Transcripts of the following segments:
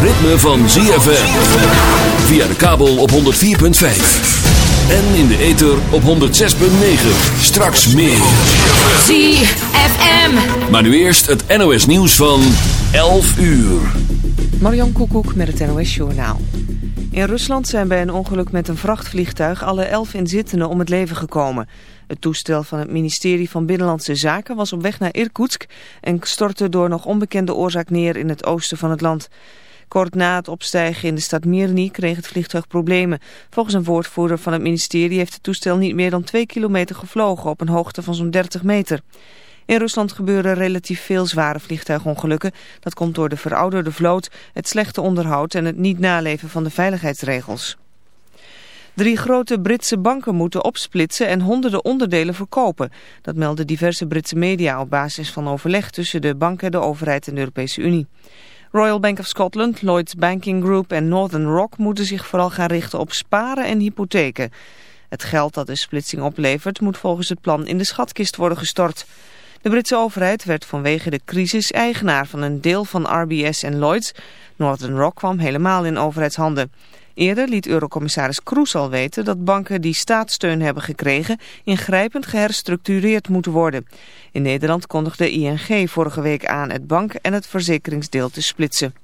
ritme van ZFM. Via de kabel op 104.5. En in de ether op 106.9. Straks meer. ZFM. Maar nu eerst het NOS nieuws van 11 uur. Marion Koekoek met het NOS Journaal. In Rusland zijn bij een ongeluk met een vrachtvliegtuig alle elf inzittenden om het leven gekomen. Het toestel van het ministerie van Binnenlandse Zaken was op weg naar Irkutsk en stortte door nog onbekende oorzaak neer in het oosten van het land. Kort na het opstijgen in de stad Mirny kreeg het vliegtuig problemen. Volgens een woordvoerder van het ministerie heeft het toestel niet meer dan twee kilometer gevlogen op een hoogte van zo'n 30 meter. In Rusland gebeuren relatief veel zware vliegtuigongelukken. Dat komt door de verouderde vloot, het slechte onderhoud en het niet naleven van de veiligheidsregels. Drie grote Britse banken moeten opsplitsen en honderden onderdelen verkopen. Dat melden diverse Britse media op basis van overleg tussen de banken, de overheid en de Europese Unie. Royal Bank of Scotland, Lloyds Banking Group en Northern Rock moeten zich vooral gaan richten op sparen en hypotheken. Het geld dat de splitsing oplevert moet volgens het plan in de schatkist worden gestort. De Britse overheid werd vanwege de crisis eigenaar van een deel van RBS en Lloyds. Northern Rock kwam helemaal in overheidshanden. Eerder liet Eurocommissaris Kroes al weten dat banken die staatssteun hebben gekregen ingrijpend geherstructureerd moeten worden. In Nederland kondigde ING vorige week aan het bank- en het verzekeringsdeel te splitsen.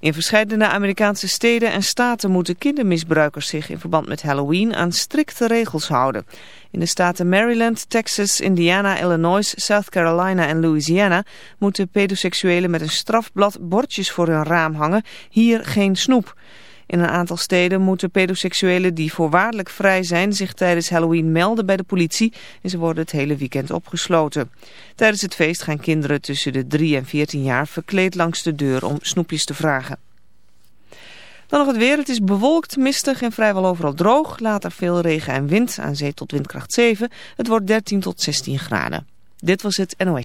In verschillende Amerikaanse steden en staten moeten kindermisbruikers zich in verband met Halloween aan strikte regels houden. In de staten Maryland, Texas, Indiana, Illinois, South Carolina en Louisiana moeten pedoseksuelen met een strafblad bordjes voor hun raam hangen, hier geen snoep. In een aantal steden moeten pedoseksuelen die voorwaardelijk vrij zijn zich tijdens Halloween melden bij de politie en ze worden het hele weekend opgesloten. Tijdens het feest gaan kinderen tussen de 3 en 14 jaar verkleed langs de deur om snoepjes te vragen. Dan nog het weer. Het is bewolkt, mistig en vrijwel overal droog. Later veel regen en wind, aan zee tot windkracht 7. Het wordt 13 tot 16 graden. Dit was het NOE.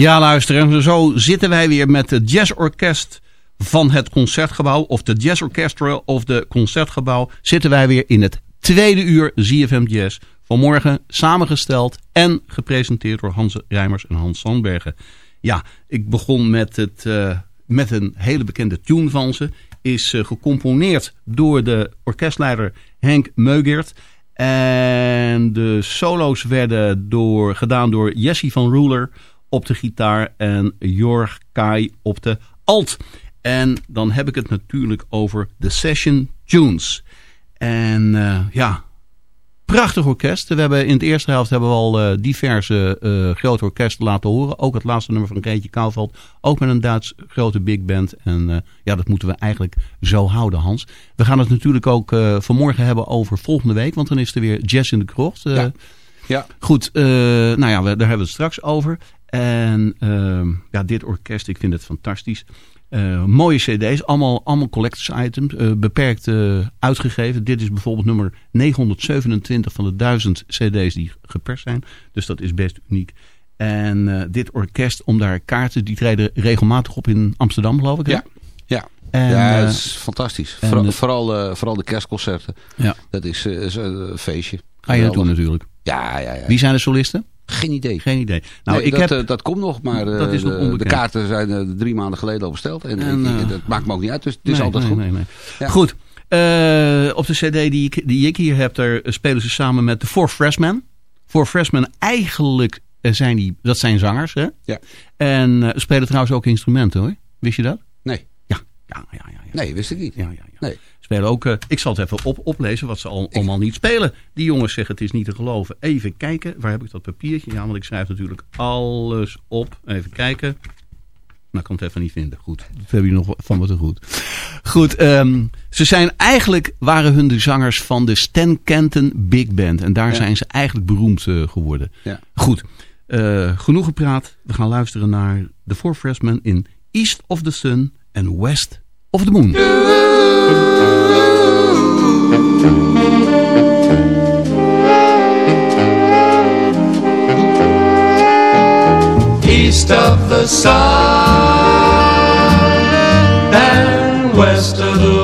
Ja, luister, zo zitten wij weer met het jazzorkest van het Concertgebouw. Of de Jazz Orchestra of de Concertgebouw. Zitten wij weer in het tweede uur ZFM Jazz. Vanmorgen samengesteld en gepresenteerd door Hans Rijmers en Hans Sandbergen. Ja, ik begon met, het, uh, met een hele bekende tune van ze. Is uh, gecomponeerd door de orkestleider Henk Meugert. En de solo's werden door, gedaan door Jesse van Ruler op de gitaar en Jorg Kai op de alt. En dan heb ik het natuurlijk over de Session Tunes. En uh, ja, prachtig orkest. We hebben in de eerste helft hebben we al uh, diverse uh, grote orkesten laten horen. Ook het laatste nummer van Greetje Kouwveld. Ook met een Duits grote big band. En ja, dat moeten we eigenlijk zo houden, Hans. We gaan het natuurlijk ook vanmorgen hebben over volgende week. Want dan is er weer Jazz in de Krocht. Ja. ja. Goed, nou ja, we, daar hebben we het straks over. En uh, ja, dit orkest, ik vind het fantastisch. Uh, mooie cd's, allemaal, allemaal collectors items, uh, beperkt uh, uitgegeven. Dit is bijvoorbeeld nummer 927 van de 1000 cd's die geperst zijn. Dus dat is best uniek. En dit orkest, om daar kaarten, die treden regelmatig op in Amsterdam, geloof ik. Hè? Ja, ja. En, ja, dat is fantastisch. Vooral, vooral, vooral, de kerstconcerten. Ja. Dat is, is een feestje. Ga je naartoe natuurlijk. Ja, ja, ja. Wie zijn de solisten? Geen idee. Geen idee. Nou, nee, ik dat, heb, dat komt nog, maar dat is nog de, de, kaarten zijn uh, drie maanden geleden al besteld. En, en dat maakt me ook niet uit, dus het is altijd nee, goed. Ja. Goed, op de cd die ik, die ik hier heb, daar spelen ze samen met de Four Freshmen. Four Freshmen, eigenlijk zijn die, dat zijn zangers. Hè? Ja. En spelen trouwens ook instrumenten hoor. Wist je dat? Nee. Ja, ja, ja. ja, ja. Nee, wist ik niet. Ja, ja, ja. Nee. Spelen ook, uh, ik zal het even op, oplezen wat ze al, ik... allemaal niet spelen. Die jongens zeggen het is niet te geloven. Even kijken, waar heb ik dat papiertje? Ja, want ik schrijf natuurlijk alles op. Even kijken. Nou, ik kan het even niet vinden. Goed, dat heb je nog van wat te goed. Goed, um, ze zijn eigenlijk, waren hun de zangers van de Stan Kenton Big Band. En daar ja. zijn ze eigenlijk beroemd uh, geworden. Ja. Goed, uh, genoeg gepraat. We gaan luisteren naar The Four Freshmen in East of the Sun en West of the Moon. The sun and west of the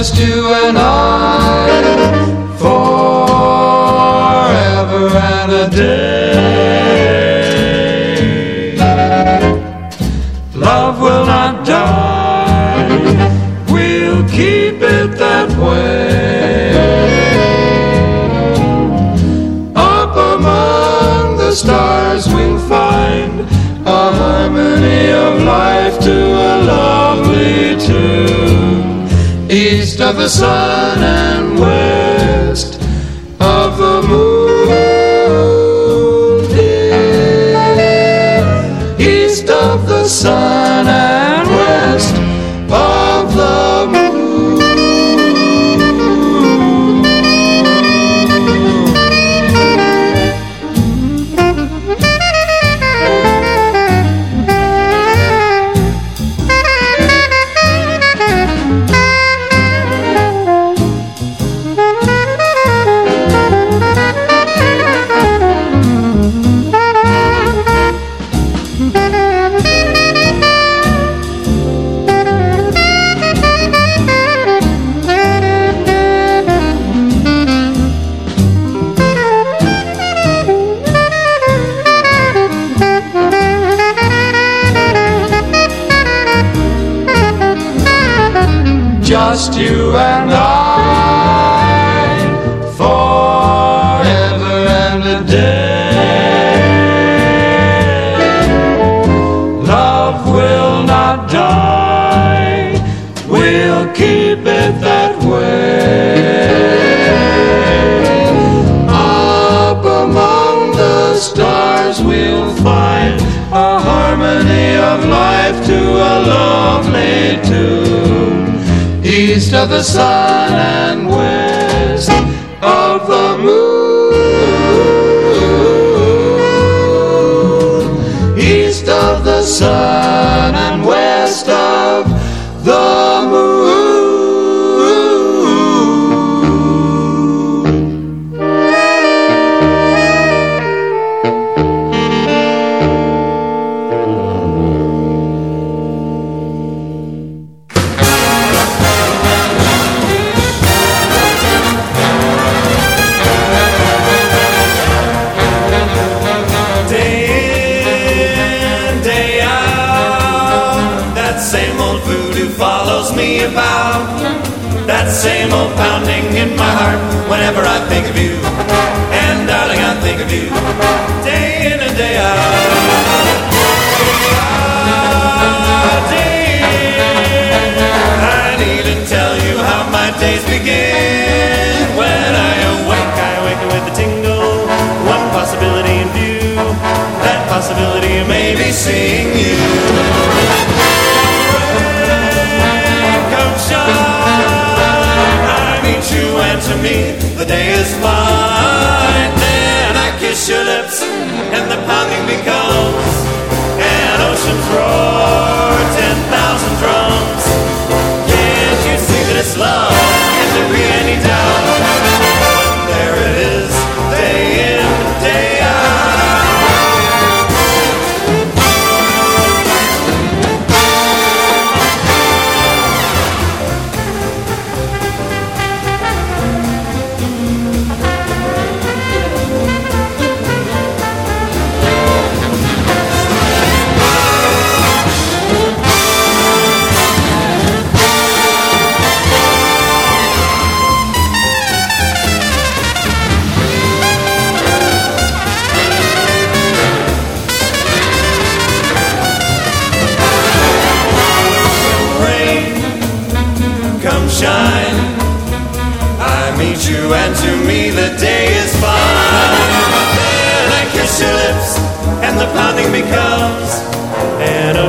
just you and I, forever and a day. Love will not die, we'll keep it that way. Up among the stars we'll find a harmony of life to a lovely tune. East of the sun and west of the moon,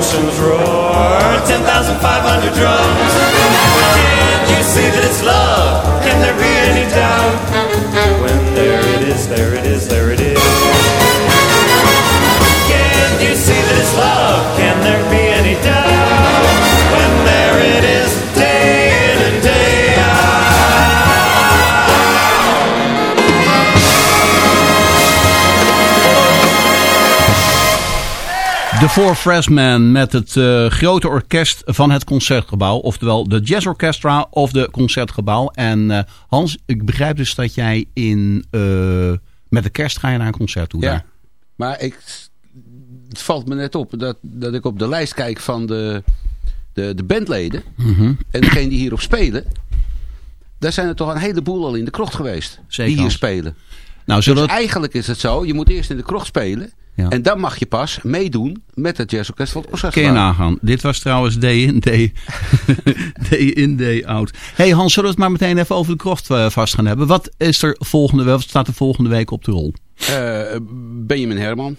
ocean's roar, 10,500 drums. Four Freshmen met het uh, grote orkest van het Concertgebouw. Oftewel de Jazz Orchestra of de Concertgebouw. En uh, Hans, ik begrijp dus dat jij in, uh, met de kerst ga je naar een concert toe. Ja, daar. maar ik, het valt me net op dat, dat ik op de lijst kijk van de, de, de bandleden. Mm -hmm. En degene die hierop spelen. Daar zijn er toch een heleboel al in de krocht geweest. Zeker die hier spelen. Nou, zullen dus het... eigenlijk is het zo. Je moet eerst in de krocht spelen. Ja. En dan mag je pas meedoen met het jazzorkest van het Kun je Concertgebouw. nagaan. Dit was trouwens day in, day, day, in, day out. hey Hans, zullen we het maar meteen even over de krocht uh, vast gaan hebben. Wat, is er volgende, wat staat er volgende week op de rol? Uh, Benjamin Herman.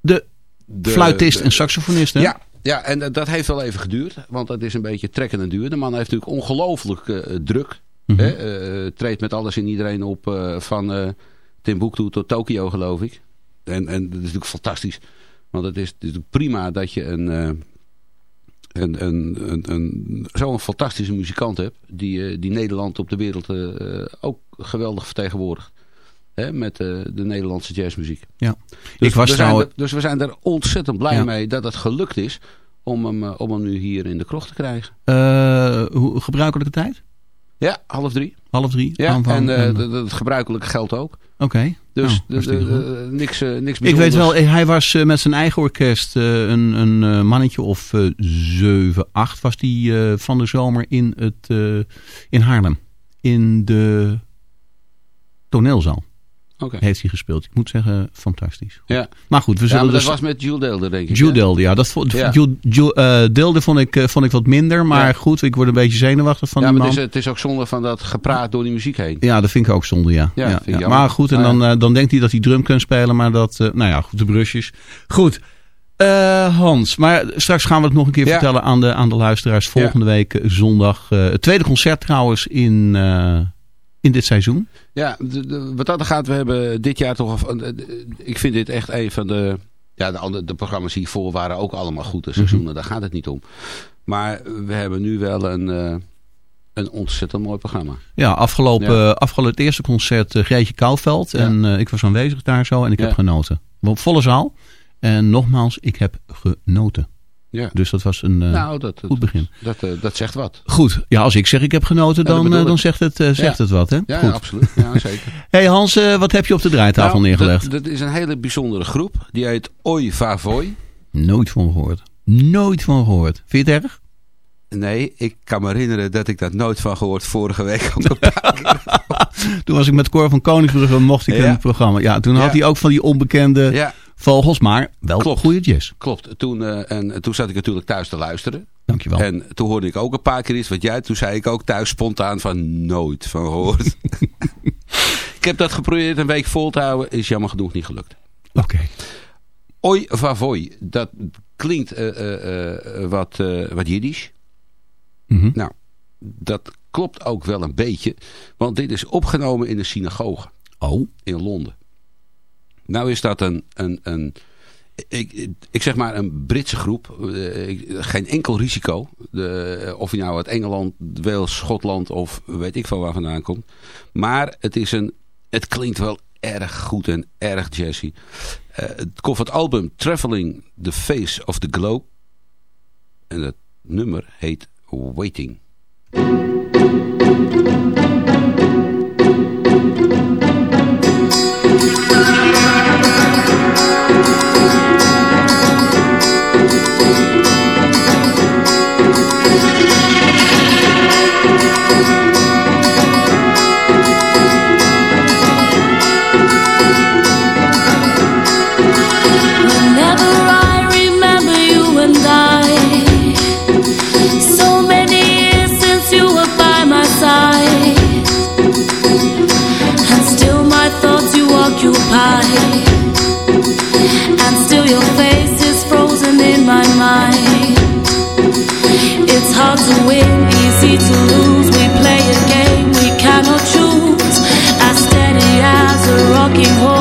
De, de fluitist de, en saxofonist, hè? Ja, ja, en uh, dat heeft wel even geduurd. Want dat is een beetje trekken en duur. De man heeft natuurlijk ongelooflijk uh, druk. Mm -hmm. hè? treedt met alles en iedereen op van Timbuktu tot Tokio, geloof ik. En, en dat is natuurlijk fantastisch. Want het is natuurlijk prima dat je een, uh, een, een, een, een, zo'n fantastische muzikant hebt. Die, uh, die Nederland op de wereld uh, ook geweldig vertegenwoordigt. Hè, met de Nederlandse jazzmuziek. Ja. Dus, ik was we er, dus we zijn er ontzettend blij ja. mee dat het gelukt is om hem, om hem nu hier in de krocht te krijgen. hoe gebruikelijke tijd? Ja, half drie. Half drie? Ja, en uh, het gebruikelijke geldt ook. Oké. Okay. Dus nou, de, de, de, niks, uh, niks Ik weet wel, hij was uh, met zijn eigen orkest uh, een, een mannetje of zeven, acht was die van de zomer in, het, in Haarlem. In de toneelzaal. Heeft hij gespeeld. Ik moet zeggen, fantastisch. Ja. Maar goed, we Ja, zullen maar dat dus... was met Jules Deelder, denk ik. Jules? Deelde, ja. Dat vond, Ja. Jules, Jules, eh, Deelde vond ik, eh, vond ik wat minder. Maar Ja. goed, ik word een beetje zenuwachtig van Ja, die maar man. het is, het is ook zonde van dat gepraat door die muziek heen. Ja, dat vind ik ook zonde, ja. Ja. Maar goed, en ja. dan, eh, dan denkt hij dat hij drum kan spelen, maar dat... nou ja, goed, de brusjes. Goed. Hans, maar straks gaan we het nog een keer Ja. vertellen aan de, aan de luisteraars. Volgende week zondag. het tweede concert trouwens in, in dit seizoen. Ja, de- de- wat dat gaat, we hebben dit jaar toch... eh, de- Ik vind dit echt een van de... Ja, de, andere, de programma's hiervoor waren ook allemaal goed, de seizoenen. Mhm. Daar gaat het niet om. Maar we hebben nu wel een, eh, een ontzettend mooi programma. Ja, afgelopen, Ja. afgelopen het eerste concert uh, Greetje Kouwveld. Ja. En ik was aanwezig daar zo en ik Ja. heb genoten. Volle zaal. En nogmaals, ik heb genoten. Ja. Dus dat was een eh, nou, dat, goed begin. Dat, eh, dat zegt wat. Goed, ja, als ik zeg ik heb genoten, Ja, dat dan, eh, dan zegt, het, zegt Ja. het wat. Hè? Ja, goed. absoluut. Ja, zeker. hey Hans, wat heb je op de draaitafel Nou, neergelegd? Dat, dat is een hele bijzondere groep. Die heet Oi Vavoy. Nooit van gehoord. Nooit van gehoord. Vind je het erg? Nee, ik kan me herinneren dat ik dat nooit van gehoord vorige week. Toen was ik met Cor van Koningsbrugge en mocht ik in het programma. Ja, toen had hij ook van die onbekende ja, vogels, maar wel Klopt. goede jazz. klopt. Toen, eh, en toen zat ik natuurlijk thuis te luisteren. Dankjewel. En toen hoorde ik ook een paar keer iets wat jij. Toen zei ik ook thuis spontaan van nooit van gehoord. ik heb dat geprobeerd een week vol te houden. Is jammer genoeg niet gelukt. Oké. Oi Vavoy. Dat klinkt eh, eh, wat, wat Jiddisch. Mhm. Nou, dat klopt ook wel een beetje. Want dit is opgenomen in een synagoge Oh, in Londen. Nou is dat een, een, een ik, ik zeg maar een Britse groep. Eh, geen enkel risico. De, of je nou uit Engeland, Wales, Schotland of weet ik veel waar vandaan komt. Maar het, is een, het klinkt wel erg goed en erg jazzy. Van het album Traveling the Face of the Globe. En het nummer heet Waiting. Rocking home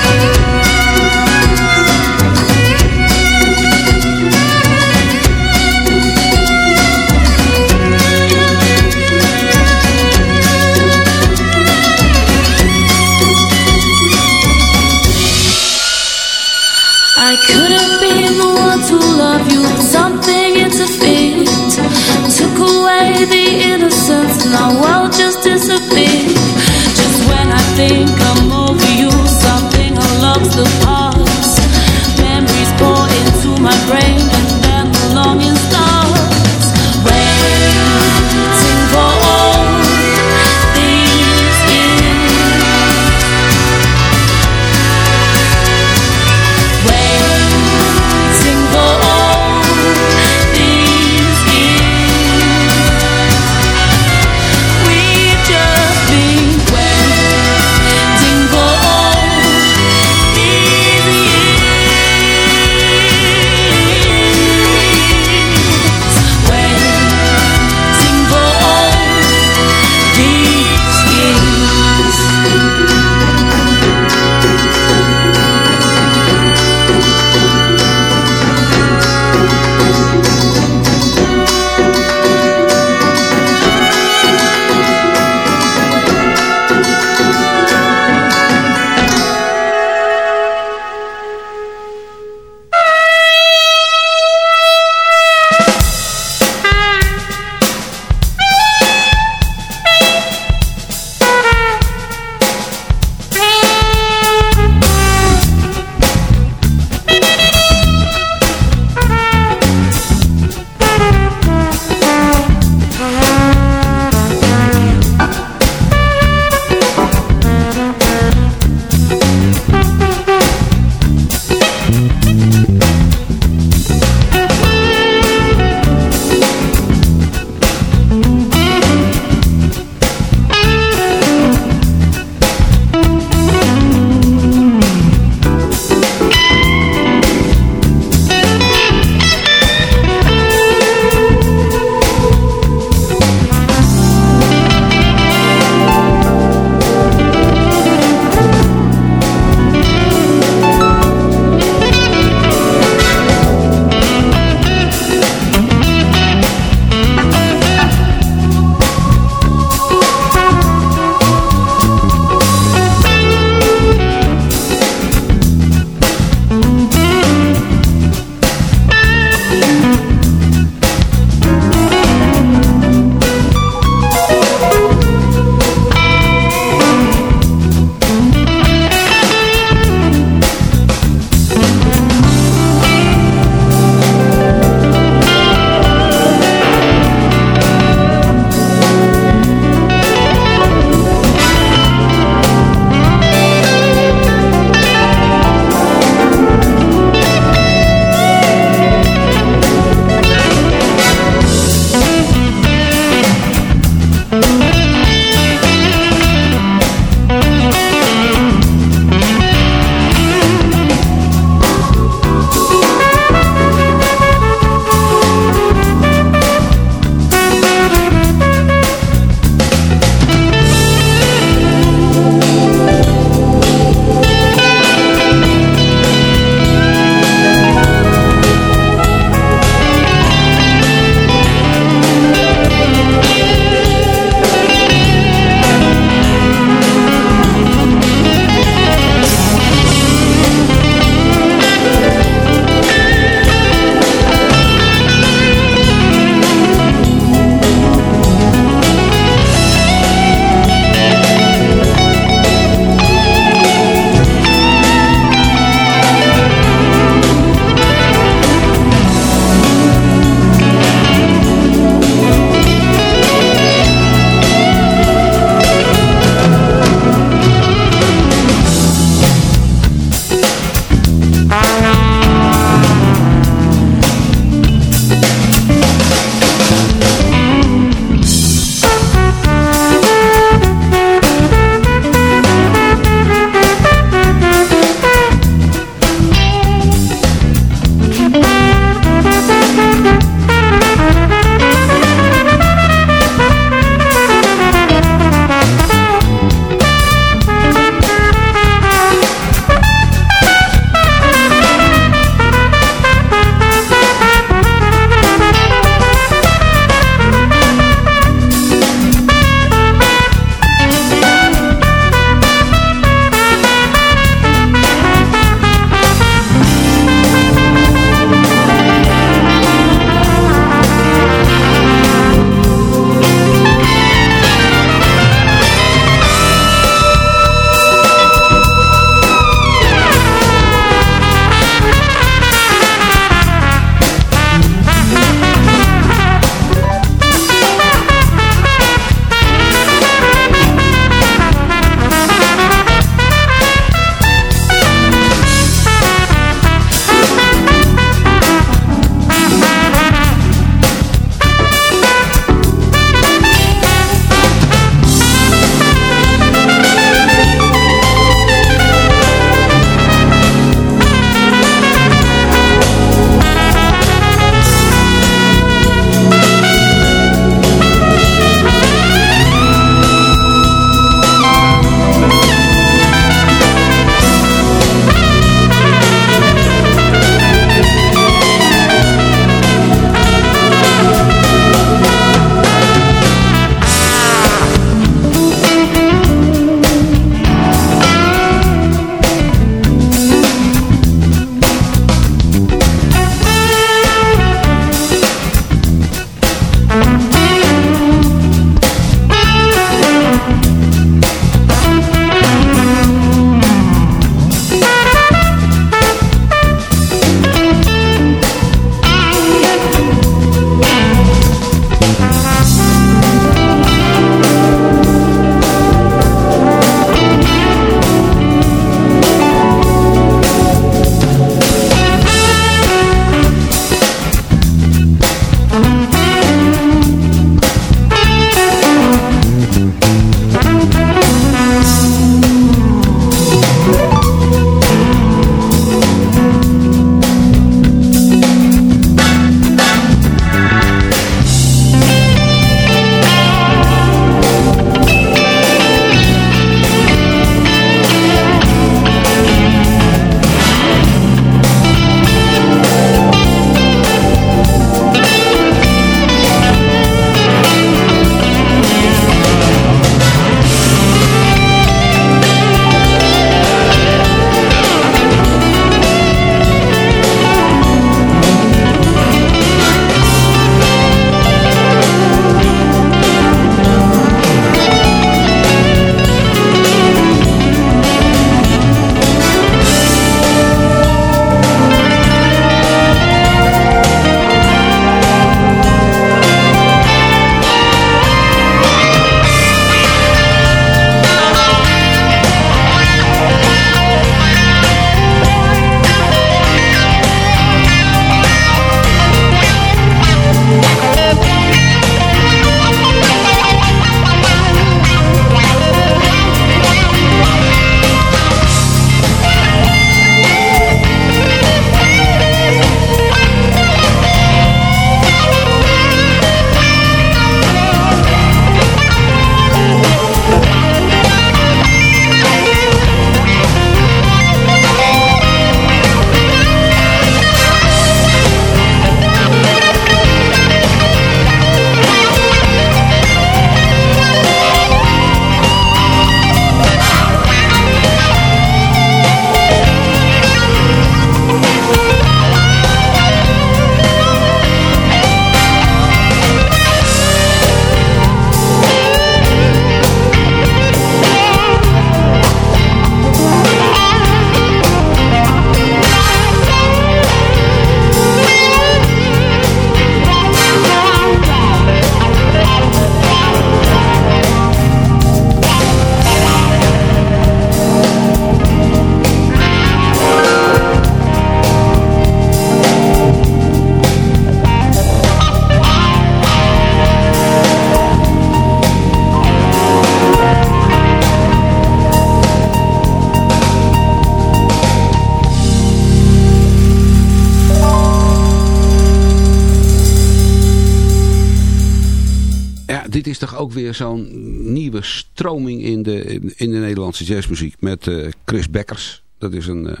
is toch ook weer zo'n nieuwe stroming in de, in, de Nederlandse jazzmuziek. Met eh, Chris Bekkers. Dat is een, eh,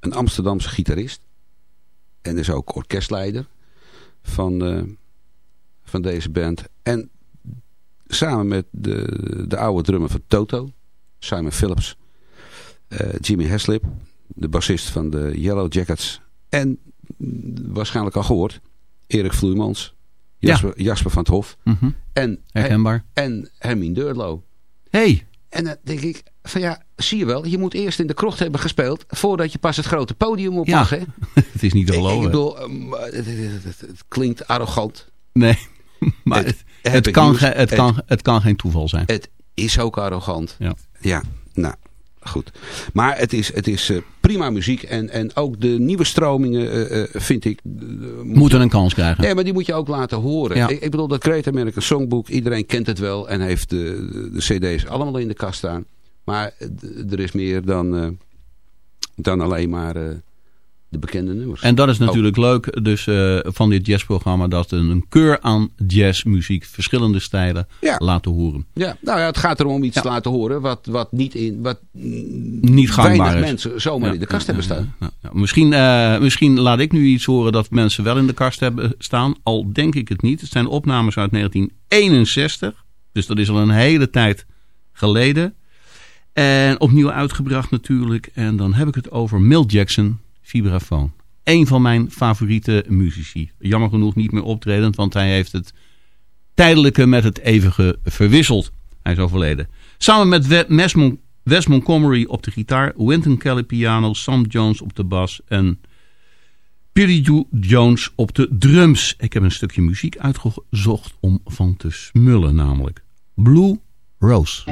een Amsterdamse gitarist. En is ook orkestleider van, eh, van deze band. En samen met de, de oude drummer van Toto, Simon Phillips, Jimmy Heslip, de bassist van de Yellow Jackets. En mm, waarschijnlijk al gehoord, Erik Vloeimans, Ja. Jasper, Jasper van het Hof Mhm. en, Herkenbaar. en Hermine Deurlo. hey, En dan denk ik, van ja, zie je wel, je moet eerst in de krocht hebben gespeeld voordat je pas het grote podium op Ja. mag. Hè? het is niet te Ik, ik geloven. bedoel, ehm, het, het- het- het klinkt arrogant. Nee, maar Het- kan, nieuws. ge- het, Het- kan, het kan geen toeval zijn. Het is ook arrogant. Ja. Ja, nou, goed. Maar het is, het is eh, prima muziek. En, en ook de nieuwe stromingen, eh, eh, vind ik... moet Moeten een kans krijgen. Nee, maar die moet je ook laten horen. Ja. Ik, ik bedoel, dat Great American Songbook, iedereen kent het wel en heeft de, de, de cd's allemaal in de kast staan. Maar er is meer dan, dan alleen maar de bekende nummers. En dat is Oh. natuurlijk leuk dus, eh, van dit jazzprogramma. Dat een, een keur aan jazzmuziek, verschillende stijlen, Ja. laten horen. Ja, nou ja, het gaat erom om iets Ja. te laten horen wat, wat niet in, wat Niet gangbaar weinig is. mensen zomaar Ja, in de kast hebben staan. ja, ja. Misschien, eh, misschien laat ik nu iets horen dat mensen wel in de kast hebben staan. Al denk ik het niet. Het zijn opnames uit 1961. Dus dat is al een hele tijd geleden. En opnieuw uitgebracht natuurlijk. En dan heb ik het over Milt Jackson, vibrafoon. Een van mijn favoriete muzici. Jammer genoeg niet meer optredend, want hij heeft het tijdelijke met het eeuwige verwisseld. Hij is overleden. Samen met Wes Montgomery op de gitaar, Wynton Kelly piano, Sam Jones op de bas en Joe Jones op de drums. Ik heb een stukje muziek uitgezocht om van te smullen namelijk. Blue Rose.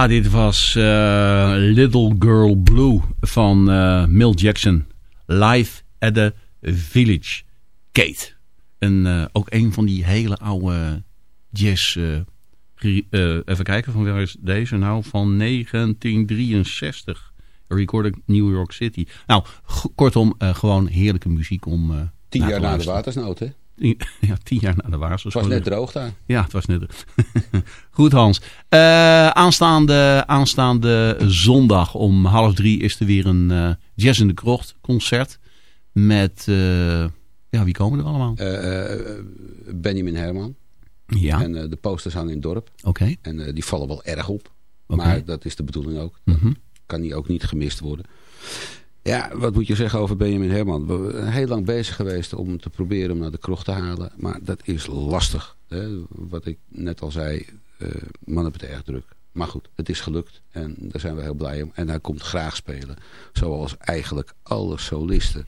Ja, dit was eh, Little Girl Blue van uh, Mill Jackson. Live at the Village. Kate. En uh, ook een van die hele oude jazz... even kijken, van waar is deze nou? Van 1963. Recorded New York City. Nou, kortom, gewoon heerlijke muziek om... Tien jaar na de watersnood, hè? Ja, tien jaar na de waars. Het was net droog daar. Ja, het was net Goed Hans. Uh, aanstaande, aanstaande zondag om half drie is er weer een uh, Jazz in de Krocht concert. Met, uh, ja wie komen er allemaal? Benjamin Herman. Ja. En de posters hangen in het dorp. Oké. Okay. En die vallen wel erg op. Okay. Maar dat is de bedoeling ook. Mm -hmm. Kan die ook niet gemist worden. Ja, wat moet je zeggen over Benjamin Herman? We zijn heel lang bezig geweest om te proberen hem naar de krocht te halen. Maar dat is lastig. Hè? Wat ik net al zei, uh, man heeft het erg druk. Maar goed, het is gelukt en daar zijn we heel blij om. En hij komt graag spelen. Zoals eigenlijk alle solisten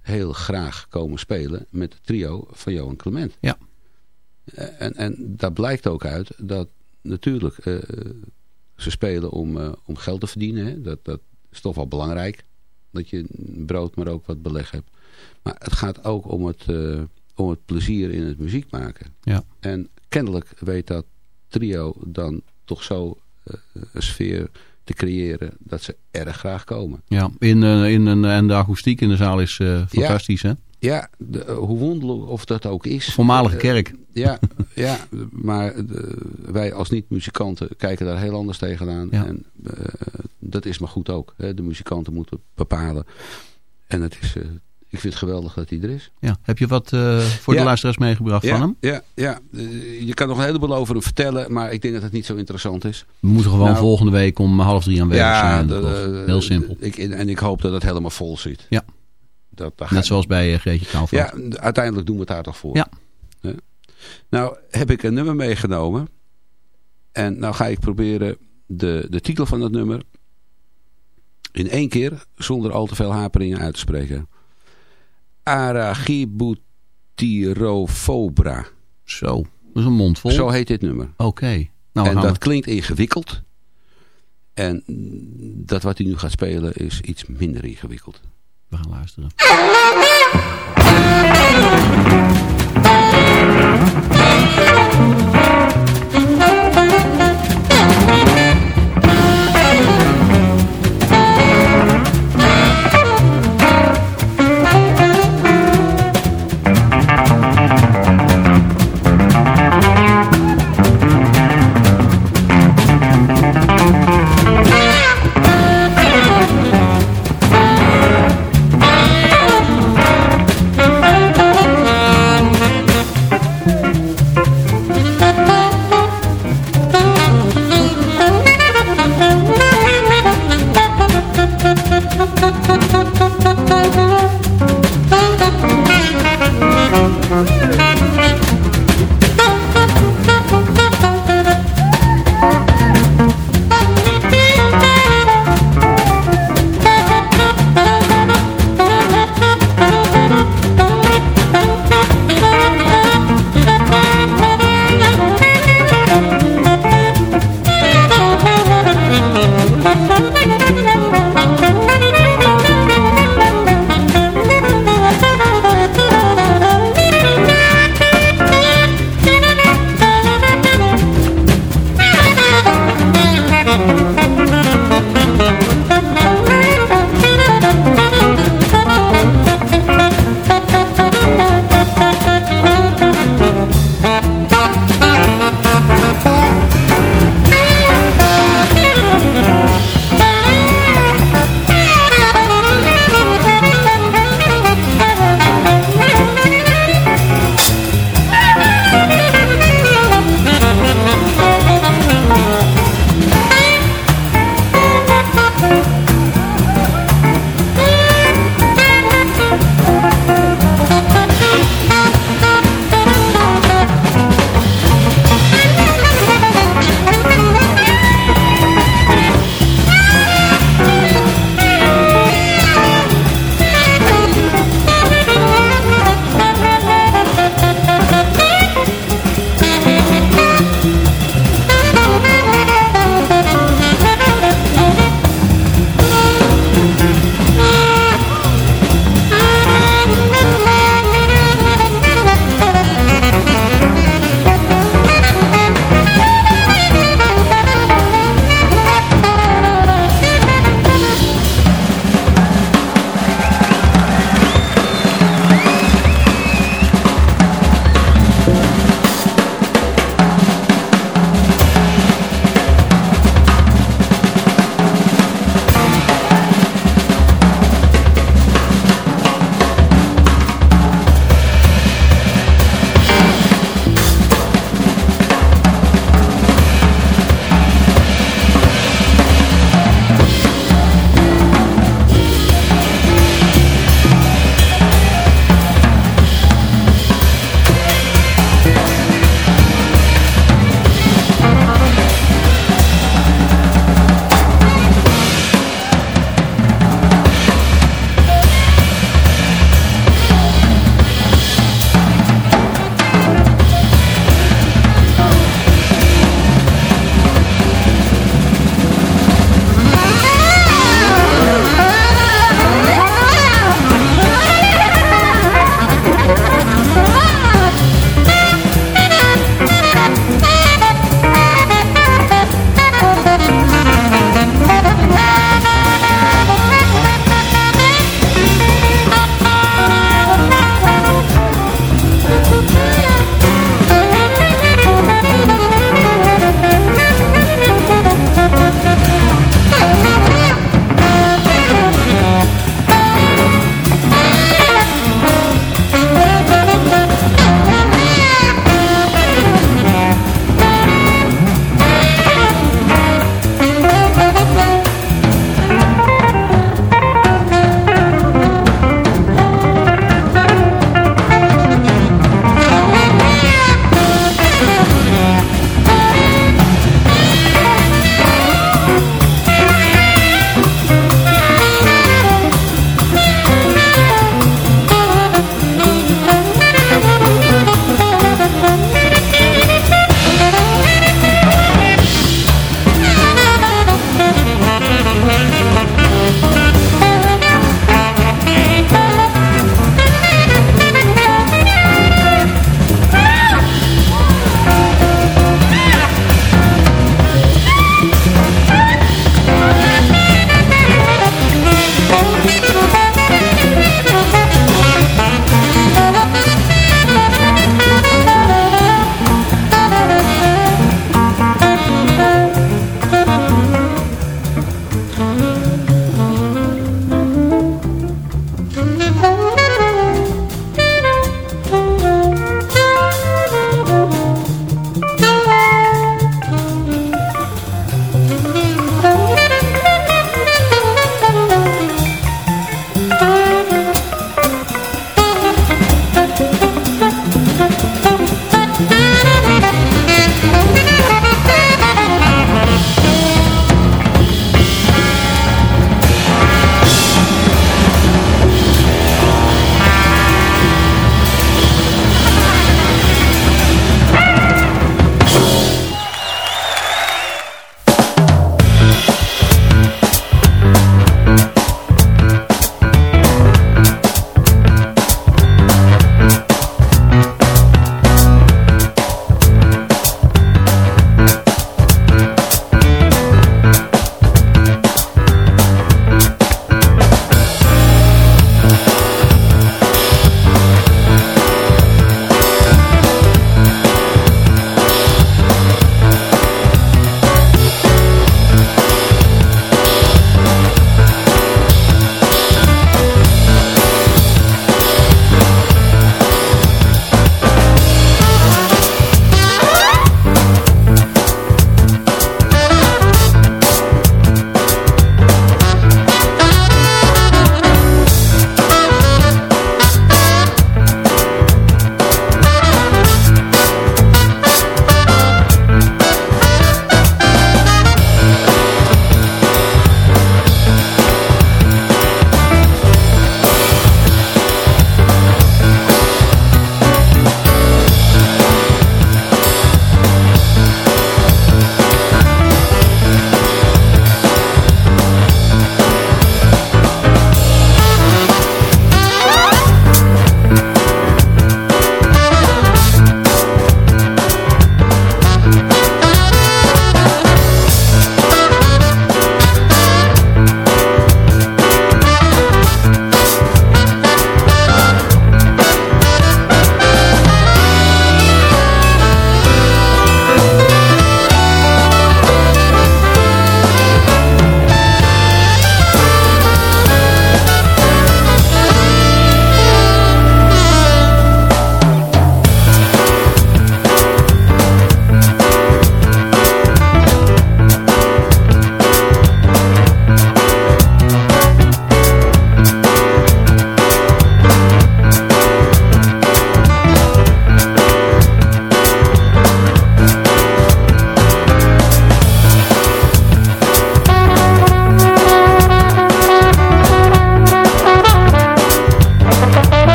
heel graag komen spelen met het trio van Johan Clement. Ja. En, en daar blijkt ook uit dat natuurlijk uh, ze spelen om, uh, om geld te verdienen. Hè? Dat, dat is toch wel belangrijk dat je brood maar ook wat beleg hebt. Maar het gaat ook om het, uh, om het plezier in het muziek maken. Ja. En kennelijk weet dat trio dan toch zo uh, een sfeer te creëren dat ze erg graag komen. Ja, in, uh, in een, en de akoestiek in de zaal is fantastisch ja. hè? Ja, de, hoe wonderlijk of dat ook is. Voormalige kerk. Uh, ja, ja, maar de, wij als niet-muzikanten kijken daar heel anders tegenaan. Ja. En uh, dat is maar goed ook. Hè. De muzikanten moeten bepalen. En het is, uh, ik vind het geweldig dat hij er is. Ja. Heb je wat voor ja. de luisteraars meegebracht ja, van hem? Ja, ja. je kan nog een heleboel over hem vertellen, maar ik denk dat het niet zo interessant is. We moeten gewoon Nou, volgende week om half drie aanwezig zijn. Heel simpel. Ik, en ik hoop dat het helemaal vol zit. Ja. Dat, dat Net zoals bij uh, Greetje Kouwveld. Ja, uiteindelijk doen we het daar toch voor. Ja. ja. Nou, heb ik een nummer meegenomen. En nou ga ik proberen de, de titel van dat nummer in één keer, zonder al te veel haperingen uit te spreken. Aragibutirofobra. Zo, dat is een mond vol. Zo heet dit nummer. Oké. Okay. Nou, en dat we... klinkt ingewikkeld. En dat wat hij nu gaat spelen is iets minder ingewikkeld. We gaan luisteren.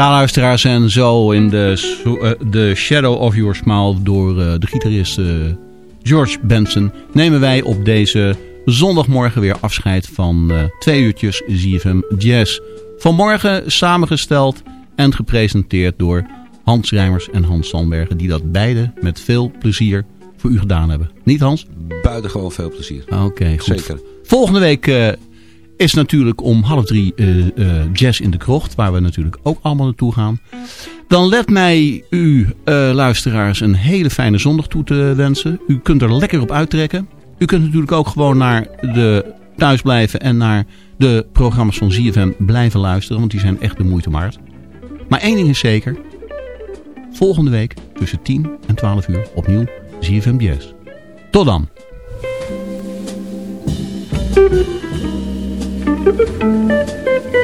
Luisteraars, en zo in de, uh, The Shadow of Your Smile door uh, de gitarist uh, George Benson nemen wij op deze zondagmorgen weer afscheid van twee uurtjes ZFM Jazz. Vanmorgen samengesteld en gepresenteerd door Hans Rijmers en Hans Sandbergen, die dat beide met veel plezier voor u gedaan hebben. Niet Hans? Buitengewoon veel plezier. Oké, okay, goed. Zeker. Volgende week is natuurlijk om half drie uh, uh, Jazz in de Krocht. Waar we natuurlijk ook allemaal naartoe gaan. Dan let mij u uh, luisteraars een hele fijne zondag toe te wensen. U kunt er lekker op uittrekken. U kunt natuurlijk ook gewoon naar de thuis blijven en naar de programma's van ZFM blijven luisteren. Want die zijn echt de moeite waard. Maar één ding is zeker. Volgende week tussen 10 en 12 uur opnieuw ZFM Jazz. Tot dan. Música